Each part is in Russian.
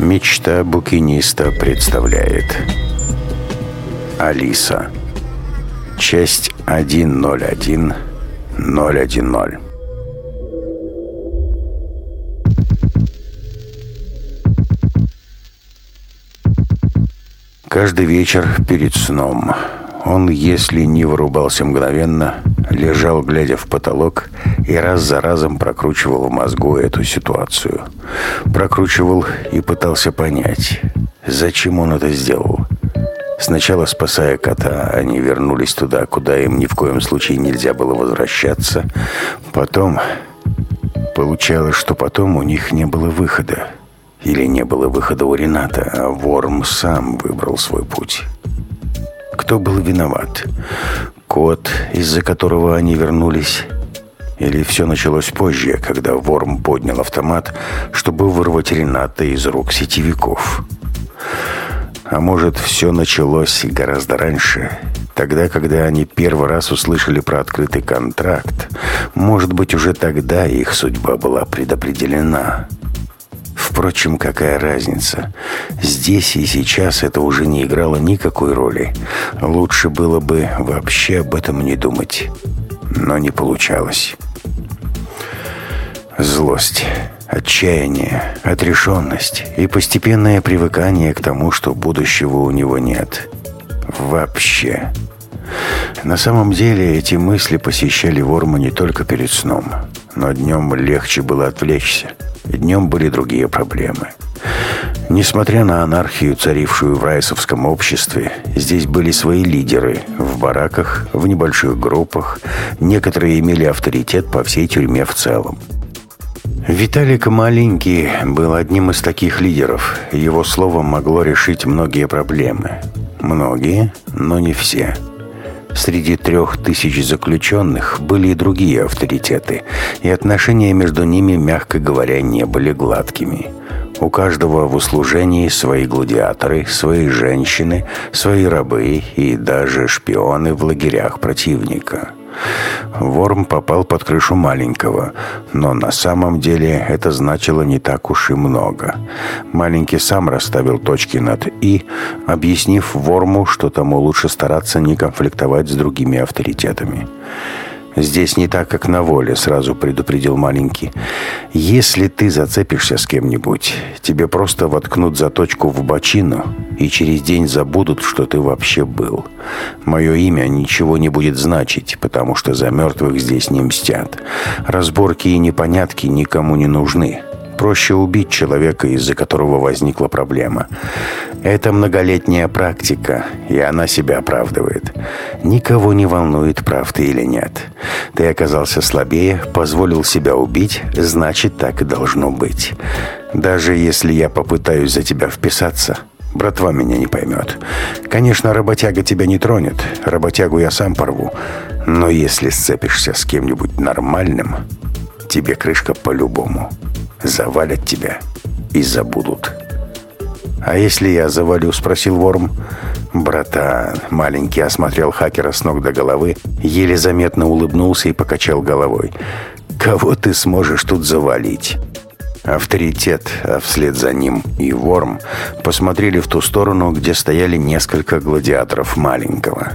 Мечта букиниста представляет Алиса. Часть 101 010 Каждый вечер перед сном. Он, если не вырубался мгновенно, лежал, глядя в потолок, и раз за разом прокручивал в мозгу эту ситуацию. Прокручивал и пытался понять, зачем он это сделал. Сначала, спасая кота, они вернулись туда, куда им ни в коем случае нельзя было возвращаться. Потом... Получалось, что потом у них не было выхода. Или не было выхода у Рената, а Ворм сам выбрал свой путь. Кто был виноват? Кот, из-за которого они вернулись? Или все началось позже, когда Ворм поднял автомат, чтобы вырвать Рената из рук сетевиков? А может, все началось гораздо раньше, тогда, когда они первый раз услышали про открытый контракт. Может быть, уже тогда их судьба была предопределена. Впрочем, какая разница? Здесь и сейчас это уже не играло никакой роли. Лучше было бы вообще об этом не думать. Но не получалось. Злость, отчаяние, отрешенность и постепенное привыкание к тому, что будущего у него нет. Вообще. На самом деле эти мысли посещали Ворма не только перед сном, но днем легче было отвлечься. Днем были другие проблемы. Несмотря на анархию, царившую в райсовском обществе, здесь были свои лидеры в бараках, в небольших группах. Некоторые имели авторитет по всей тюрьме в целом. Виталик Маленький был одним из таких лидеров. Его слово могло решить многие проблемы. Многие, но не все. Среди трех тысяч заключенных были и другие авторитеты, и отношения между ними, мягко говоря, не были гладкими. У каждого в услужении свои гладиаторы, свои женщины, свои рабы и даже шпионы в лагерях противника. Ворм попал под крышу маленького, но на самом деле это значило не так уж и много. Маленький сам расставил точки над «и», объяснив Ворму, что тому лучше стараться не конфликтовать с другими авторитетами. «Здесь не так, как на воле», — сразу предупредил маленький. «Если ты зацепишься с кем-нибудь, тебе просто воткнут заточку в бочину и через день забудут, что ты вообще был. Мое имя ничего не будет значить, потому что за мертвых здесь не мстят. Разборки и непонятки никому не нужны». Проще убить человека, из-за которого возникла проблема. Это многолетняя практика, и она себя оправдывает. Никого не волнует, прав ты или нет. Ты оказался слабее, позволил себя убить, значит, так и должно быть. Даже если я попытаюсь за тебя вписаться, братва меня не поймет. Конечно, работяга тебя не тронет, работягу я сам порву. Но если сцепишься с кем-нибудь нормальным, тебе крышка по-любому завалят тебя и забудут. «А если я завалю?» — спросил Ворм. «Братан!» — маленький осмотрел хакера с ног до головы, еле заметно улыбнулся и покачал головой. «Кого ты сможешь тут завалить?» Авторитет, а вслед за ним и Ворм посмотрели в ту сторону, где стояли несколько гладиаторов маленького.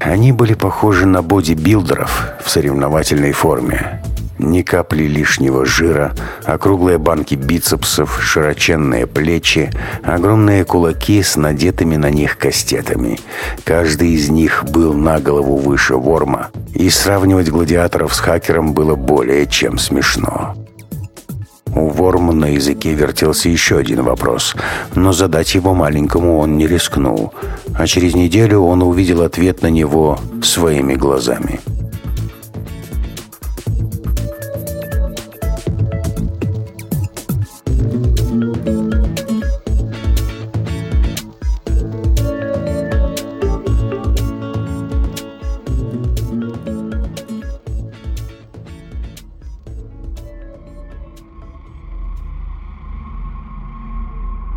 Они были похожи на бодибилдеров в соревновательной форме. Ни капли лишнего жира, округлые банки бицепсов, широченные плечи, огромные кулаки с надетыми на них кастетами. Каждый из них был на голову выше Ворма, и сравнивать гладиаторов с хакером было более чем смешно. У Ворма на языке вертелся еще один вопрос, но задать его маленькому он не рискнул, а через неделю он увидел ответ на него своими глазами.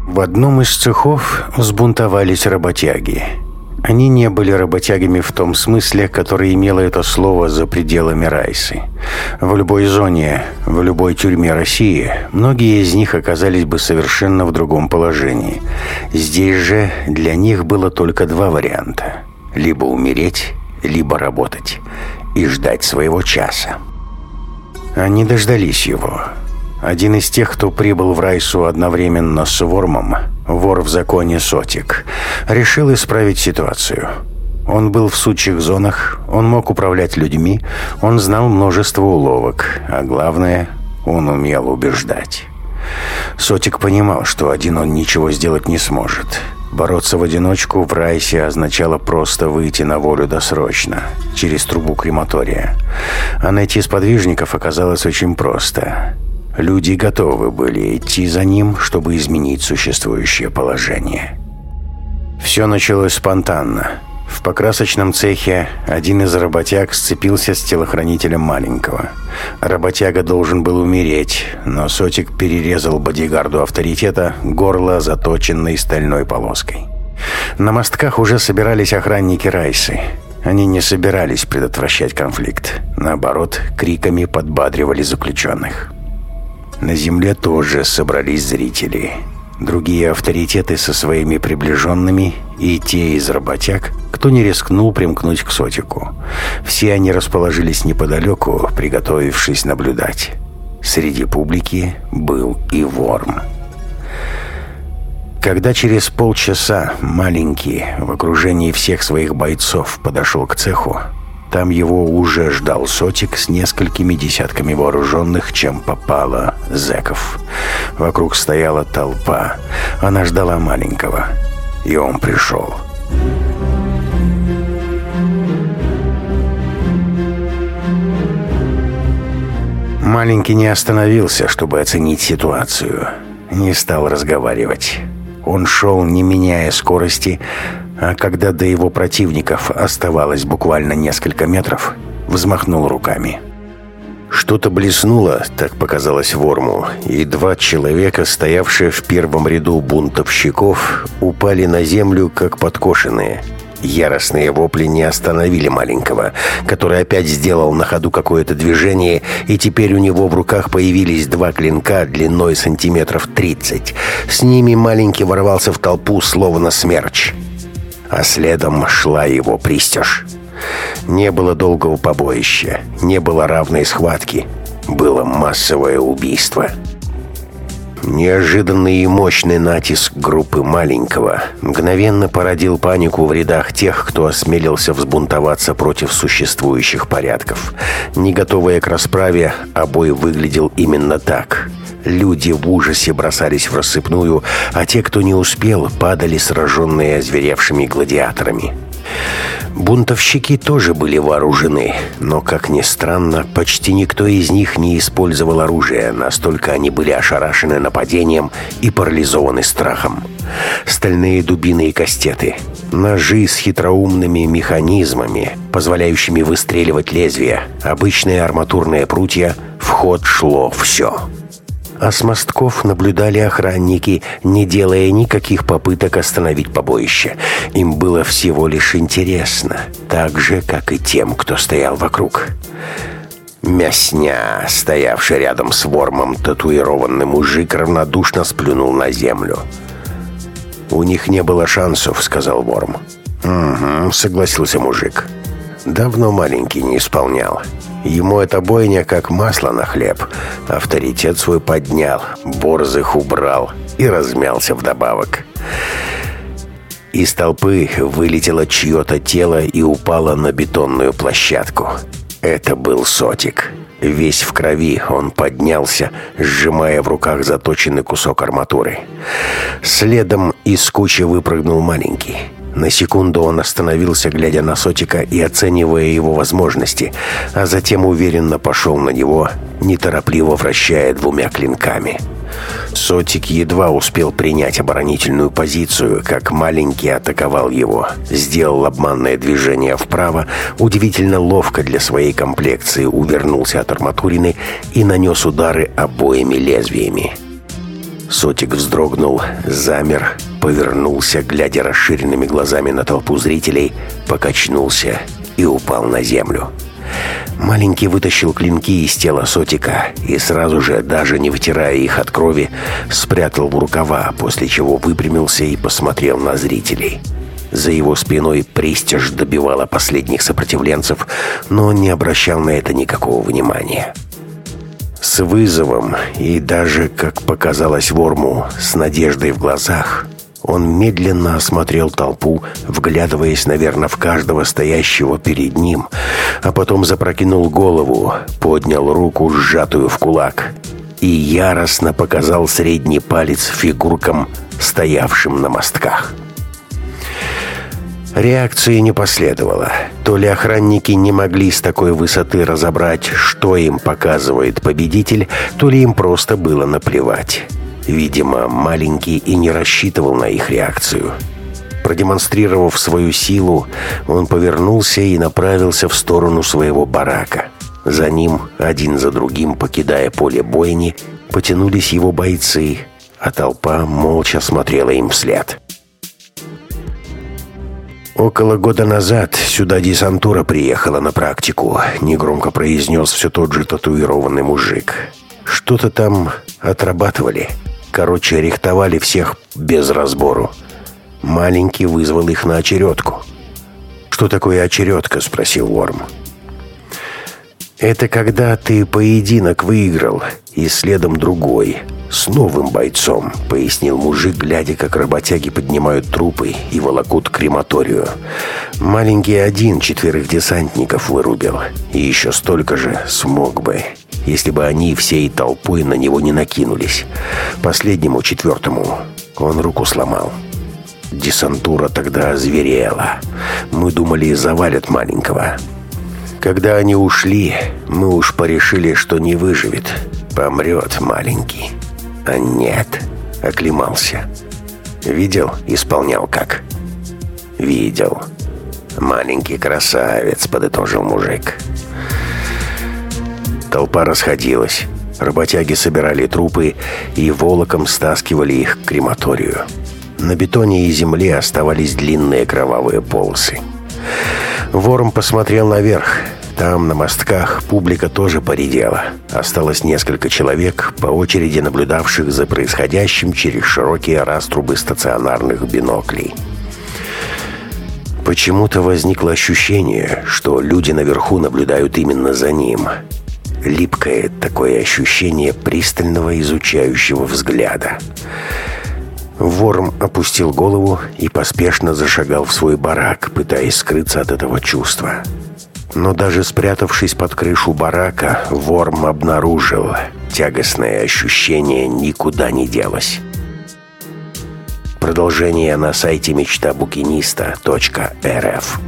В одном из цехов взбунтовались работяги. Они не были работягами в том смысле, который имело это слово за пределами Райсы. В любой зоне, в любой тюрьме России, многие из них оказались бы совершенно в другом положении. Здесь же для них было только два варианта. Либо умереть, либо работать. И ждать своего часа. Они дождались его. Один из тех, кто прибыл в Райсу одновременно с Вормом, вор в законе Сотик, решил исправить ситуацию. Он был в сучьих зонах, он мог управлять людьми, он знал множество уловок, а главное, он умел убеждать. Сотик понимал, что один он ничего сделать не сможет. Бороться в одиночку в Райсе означало просто выйти на волю досрочно, через трубу крематория. А найти сподвижников оказалось очень просто. Люди готовы были идти за ним, чтобы изменить существующее положение. Все началось спонтанно. В покрасочном цехе один из работяг сцепился с телохранителем маленького. Работяга должен был умереть, но Сотик перерезал бодигарду авторитета горло, заточенной стальной полоской. На мостках уже собирались охранники Райсы. Они не собирались предотвращать конфликт. Наоборот, криками подбадривали заключенных. На земле тоже собрались зрители. Другие авторитеты со своими приближенными и те из работяг, кто не рискнул примкнуть к сотику. Все они расположились неподалеку, приготовившись наблюдать. Среди публики был и Ворм. Когда через полчаса маленький в окружении всех своих бойцов подошел к цеху, там его уже ждал сотик с несколькими десятками вооруженных, чем попало, зэков. Вокруг стояла толпа. Она ждала маленького. И он пришел. Маленький не остановился, чтобы оценить ситуацию. Не стал разговаривать. Он шел, не меняя скорости, а когда до его противников оставалось буквально несколько метров, взмахнул руками. Что-то блеснуло, так показалось Ворму, и два человека, стоявшие в первом ряду бунтовщиков, упали на землю, как подкошенные. Яростные вопли не остановили маленького, который опять сделал на ходу какое-то движение, и теперь у него в руках появились два клинка длиной сантиметров тридцать. С ними маленький ворвался в толпу, словно смерч а следом шла его пристежь. Не было долгого побоища, не было равной схватки, было массовое убийство. Неожиданный и мощный натиск группы маленького мгновенно породил панику в рядах тех, кто осмелился взбунтоваться против существующих порядков. Не готовые к расправе, обой выглядел именно так – Люди в ужасе бросались в рассыпную, а те, кто не успел, падали сраженные озверевшими гладиаторами. Бунтовщики тоже были вооружены, но, как ни странно, почти никто из них не использовал оружие, настолько они были ошарашены нападением и парализованы страхом. Стальные дубины и кастеты, ножи с хитроумными механизмами, позволяющими выстреливать лезвия, обычные арматурные прутья, в ход шло все а с мостков наблюдали охранники, не делая никаких попыток остановить побоище. Им было всего лишь интересно, так же, как и тем, кто стоял вокруг. Мясня, стоявший рядом с вормом татуированный мужик, равнодушно сплюнул на землю. «У них не было шансов», — сказал Ворм. «Угу», — согласился мужик. «Давно маленький не исполнял. Ему эта бойня как масло на хлеб. Авторитет свой поднял, борзых убрал и размялся вдобавок. Из толпы вылетело чье-то тело и упало на бетонную площадку. Это был Сотик. Весь в крови он поднялся, сжимая в руках заточенный кусок арматуры. Следом из кучи выпрыгнул маленький. На секунду он остановился, глядя на Сотика и оценивая его возможности, а затем уверенно пошел на него, неторопливо вращая двумя клинками. Сотик едва успел принять оборонительную позицию, как маленький атаковал его. Сделал обманное движение вправо, удивительно ловко для своей комплекции увернулся от арматурины и нанес удары обоими лезвиями. Сотик вздрогнул, замер, повернулся, глядя расширенными глазами на толпу зрителей, покачнулся и упал на землю. Маленький вытащил клинки из тела Сотика и сразу же, даже не вытирая их от крови, спрятал в рукава, после чего выпрямился и посмотрел на зрителей. За его спиной пристиж добивала последних сопротивленцев, но он не обращал на это никакого внимания. С вызовом и даже, как показалось Ворму, с надеждой в глазах, он медленно осмотрел толпу, вглядываясь, наверное, в каждого стоящего перед ним, а потом запрокинул голову, поднял руку, сжатую в кулак, и яростно показал средний палец фигуркам, стоявшим на мостках. Реакции не последовало. То ли охранники не могли с такой высоты разобрать, что им показывает победитель, то ли им просто было наплевать. Видимо, маленький и не рассчитывал на их реакцию. Продемонстрировав свою силу, он повернулся и направился в сторону своего барака. За ним, один за другим, покидая поле бойни, потянулись его бойцы, а толпа молча смотрела им вслед. «Около года назад сюда десантура приехала на практику», — негромко произнес все тот же татуированный мужик. «Что-то там отрабатывали. Короче, рихтовали всех без разбору. Маленький вызвал их на очередку». «Что такое очередка?» — спросил Ворм. «Это когда ты поединок выиграл, и следом другой, с новым бойцом», — пояснил мужик, глядя, как работяги поднимают трупы и волокут к крематорию. «Маленький один четверых десантников вырубил, и еще столько же смог бы, если бы они всей толпой на него не накинулись. Последнему, четвертому, он руку сломал». Десантура тогда озверела. Мы думали, завалят маленького. Когда они ушли, мы уж порешили, что не выживет. Помрет маленький. А нет, оклемался. Видел, исполнял как? Видел. Маленький красавец, подытожил мужик. Толпа расходилась. Работяги собирали трупы и волоком стаскивали их к крематорию. На бетоне и земле оставались длинные кровавые полосы. Ворм посмотрел наверх. Там, на мостках, публика тоже поредела. Осталось несколько человек, по очереди наблюдавших за происходящим через широкие раструбы стационарных биноклей. Почему-то возникло ощущение, что люди наверху наблюдают именно за ним. Липкое такое ощущение пристального изучающего взгляда. Ворм опустил голову и поспешно зашагал в свой барак, пытаясь скрыться от этого чувства. Но даже спрятавшись под крышу барака, Ворм обнаружил, тягостное ощущение никуда не делось. Продолжение на сайте мечтабукиниста.рф